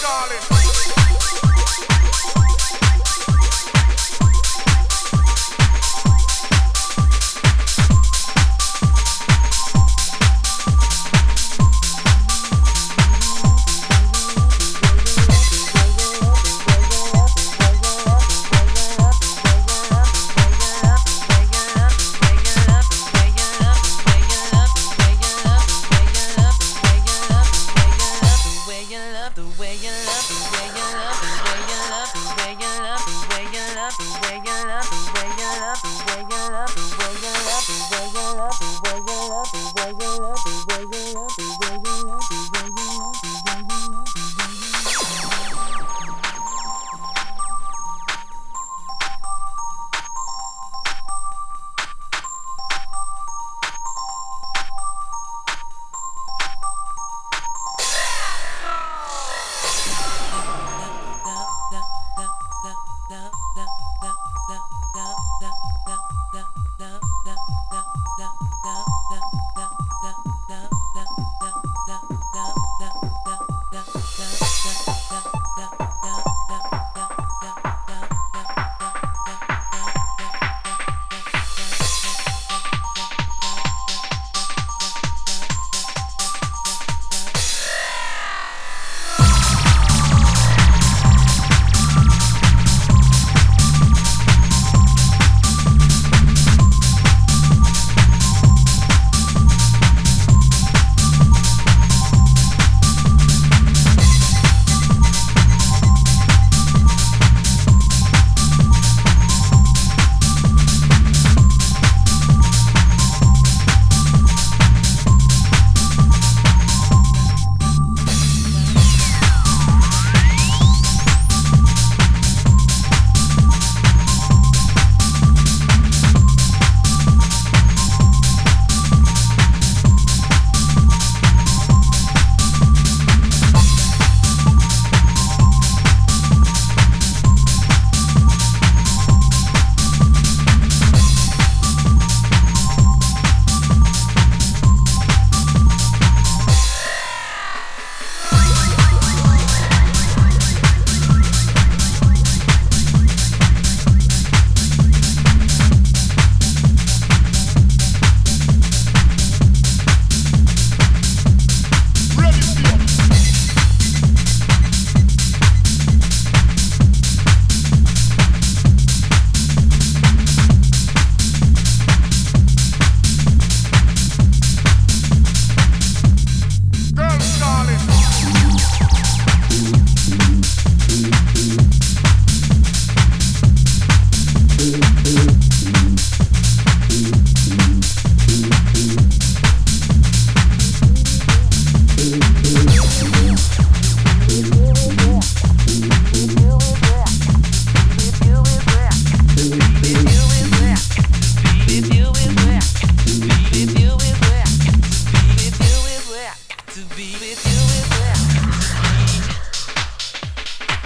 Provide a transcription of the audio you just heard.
darling.